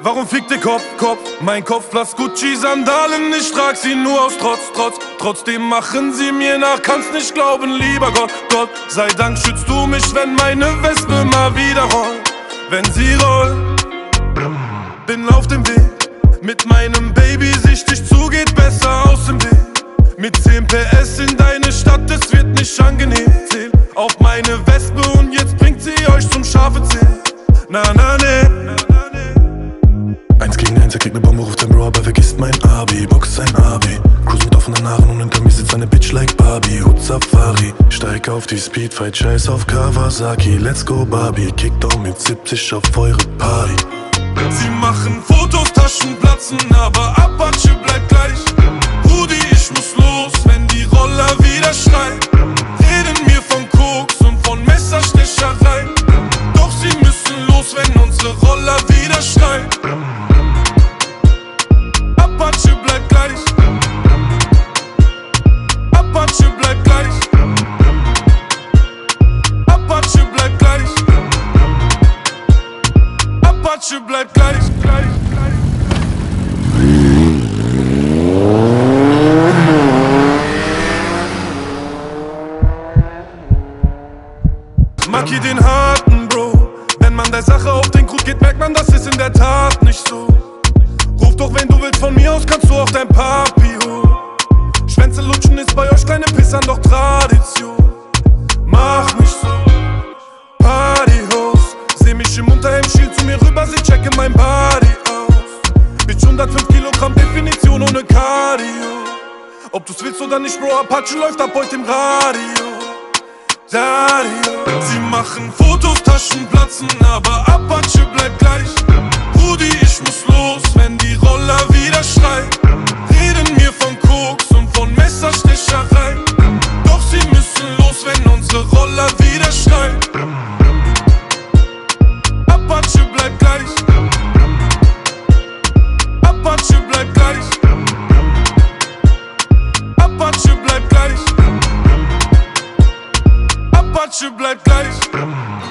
Warum fickt der Kopf, Kopf? Mein Kopf blass Gucci Sandalen, ich trag sie nur aus Trotz, Trotz. Trotzdem machen sie mir nach, kannst nicht glauben, lieber Gott, Gott. Sei Dank schützt du mich, wenn meine Wespe mal wieder rollt. Wenn sie rollt, bin auf dem Weg. Mit meinem Baby sichtig zu, geht besser aus dem Weg. Mit 10 PS in deine Stadt, es wird nicht angenehm. Zähl auf meine Wespe und jetzt bringt sie euch zum scharfe Zähl. Na, na, Bombe, ruft sein Bro, aber vergisst mein Abi, boxt sein Abi. Cruise mit offenen Haaren und hinter mir sitzt eine Bitch like Barbie. Hut Safari, steig auf die Speedfight, scheiß auf Kawasaki. Let's go Barbie, Kickdown mit 70 auf eure Party. Sie machen Fotos, Taschen platzen, aber Apache bleibt Apache bleibt gleich, gleich, gleich. Maki den harten Bro. Wenn man der Sache auf den Grund geht, merkt man, das ist in der Tat nicht so. Ruf doch, wenn du willst, von mir aus kannst du auch dein Papi holen. Schwänze lutschen ist bei euch kleine Pissern doch Tradition. Ob du's willst oder nicht, Bro, Apache läuft ab heute im Radio. Dario. Sie machen Fotos, Taschen platzen, aber Apache bleibt gleich. Rudi, ich muss los, wenn die Roller wieder schreien. Reden mir von Koks und von Messerstecherei. Doch sie müssen los, wenn unsere Roller wieder schreien. Apache bleibt gleich. Apache bleibt gleich. Apache bleibt gleich. Apache bleibt gleich.